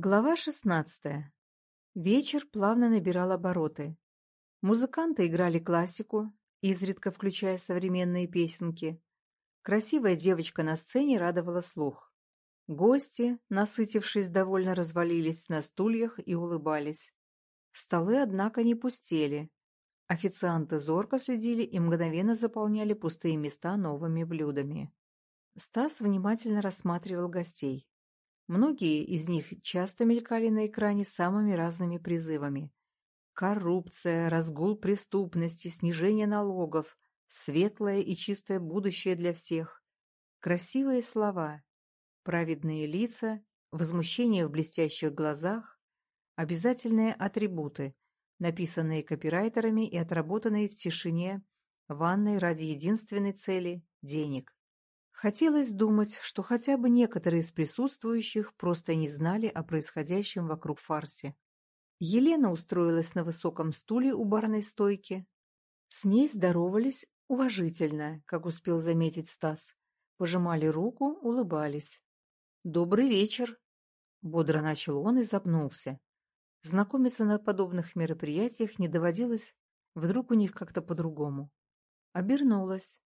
Глава шестнадцатая. Вечер плавно набирал обороты. Музыканты играли классику, изредка включая современные песенки. Красивая девочка на сцене радовала слух. Гости, насытившись, довольно развалились на стульях и улыбались. Столы, однако, не пустели. Официанты зорко следили и мгновенно заполняли пустые места новыми блюдами. Стас внимательно рассматривал гостей. Многие из них часто мелькали на экране самыми разными призывами. Коррупция, разгул преступности, снижение налогов, светлое и чистое будущее для всех. Красивые слова, праведные лица, возмущение в блестящих глазах, обязательные атрибуты, написанные копирайтерами и отработанные в тишине, ванной ради единственной цели – денег. Хотелось думать, что хотя бы некоторые из присутствующих просто не знали о происходящем вокруг фарсе. Елена устроилась на высоком стуле у барной стойки. С ней здоровались уважительно, как успел заметить Стас. Пожимали руку, улыбались. «Добрый вечер!» — бодро начал он и запнулся. Знакомиться на подобных мероприятиях не доводилось, вдруг у них как-то по-другому. Обернулась.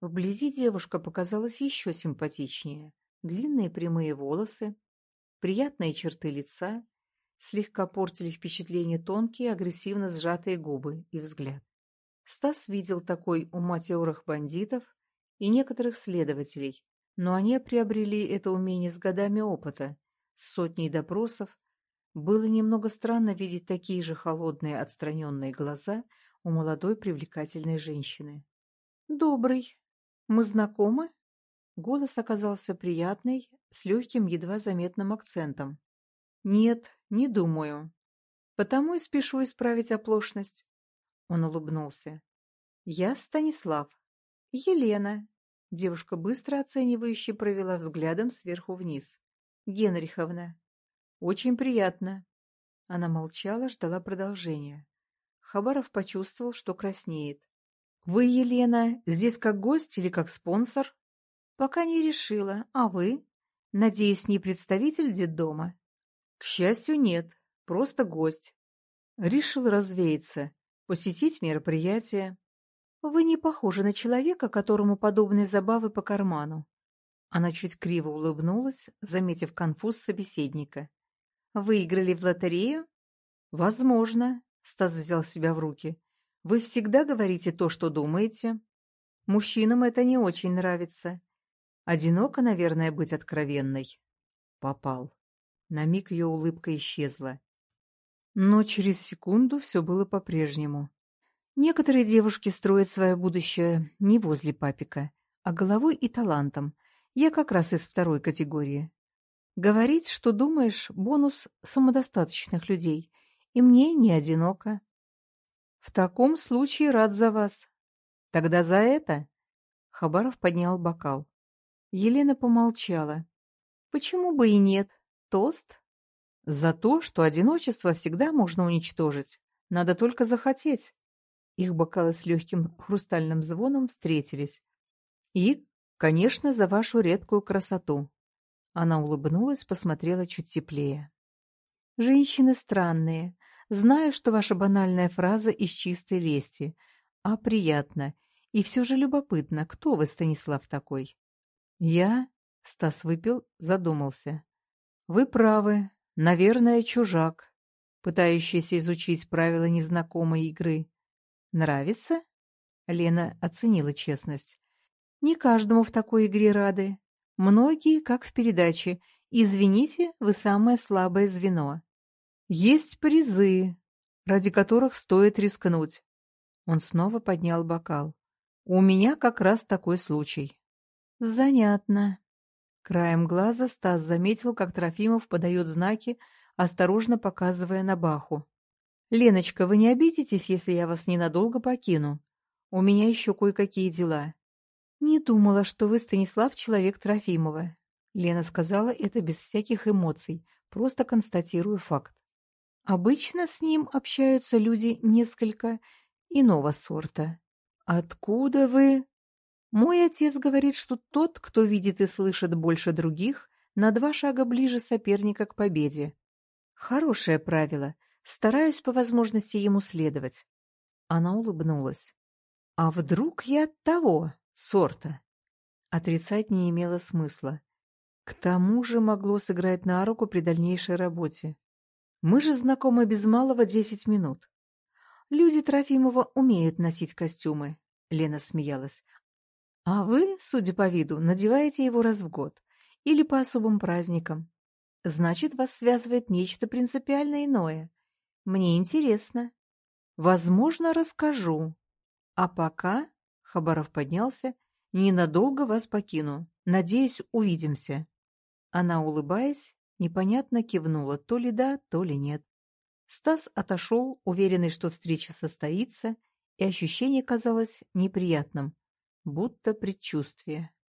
Вблизи девушка показалась еще симпатичнее. Длинные прямые волосы, приятные черты лица, слегка портили впечатление тонкие, агрессивно сжатые губы и взгляд. Стас видел такой у матерых бандитов и некоторых следователей, но они приобрели это умение с годами опыта, с сотней допросов. Было немного странно видеть такие же холодные отстраненные глаза у молодой привлекательной женщины. «Добрый», «Мы знакомы?» Голос оказался приятный, с легким, едва заметным акцентом. «Нет, не думаю. Потому и спешу исправить оплошность». Он улыбнулся. «Я Станислав. Елена». Девушка быстро оценивающе провела взглядом сверху вниз. «Генриховна». «Очень приятно». Она молчала, ждала продолжения. Хабаров почувствовал, что краснеет. «Вы, Елена, здесь как гость или как спонсор?» «Пока не решила. А вы? Надеюсь, не представитель детдома?» «К счастью, нет. Просто гость. Решил развеяться, посетить мероприятие». «Вы не похожи на человека, которому подобные забавы по карману». Она чуть криво улыбнулась, заметив конфуз собеседника. «Выиграли в лотерею?» «Возможно», — Стас взял себя в руки. Вы всегда говорите то, что думаете. Мужчинам это не очень нравится. Одиноко, наверное, быть откровенной. Попал. На миг ее улыбка исчезла. Но через секунду все было по-прежнему. Некоторые девушки строят свое будущее не возле папика, а головой и талантом. Я как раз из второй категории. Говорить, что думаешь, бонус самодостаточных людей. И мне не одиноко. В таком случае рад за вас. Тогда за это? Хабаров поднял бокал. Елена помолчала. Почему бы и нет? Тост? За то, что одиночество всегда можно уничтожить. Надо только захотеть. Их бокалы с легким хрустальным звоном встретились. И, конечно, за вашу редкую красоту. Она улыбнулась, посмотрела чуть теплее. Женщины странные. Знаю, что ваша банальная фраза из чистой лести, а приятно. И все же любопытно, кто вы, Станислав, такой? Я, Стас выпил, задумался. Вы правы, наверное, чужак, пытающийся изучить правила незнакомой игры. Нравится? Лена оценила честность. Не каждому в такой игре рады. Многие, как в передаче, «Извините, вы самое слабое звено». Есть призы, ради которых стоит рискнуть. Он снова поднял бокал. У меня как раз такой случай. Занятно. Краем глаза Стас заметил, как Трофимов подает знаки, осторожно показывая на Баху. «Леночка, вы не обидитесь, если я вас ненадолго покину? У меня еще кое-какие дела». «Не думала, что вы, Станислав, человек Трофимова». Лена сказала это без всяких эмоций, просто констатирую факт. Обычно с ним общаются люди несколько иного сорта. «Откуда вы?» «Мой отец говорит, что тот, кто видит и слышит больше других, на два шага ближе соперника к победе». Хорошее правило. Стараюсь по возможности ему следовать. Она улыбнулась. А вдруг я того сорта? Отрицать не имело смысла. К тому же могло сыграть на руку при дальнейшей работе. Мы же знакомы без малого десять минут. Люди Трофимова умеют носить костюмы, — Лена смеялась. А вы, судя по виду, надеваете его раз в год или по особым праздникам. Значит, вас связывает нечто принципиально иное. Мне интересно. Возможно, расскажу. А пока, — Хабаров поднялся, — ненадолго вас покину. Надеюсь, увидимся. Она, улыбаясь, непонятно кивнула то ли да, то ли нет. Стас отошел, уверенный, что встреча состоится, и ощущение казалось неприятным, будто предчувствие.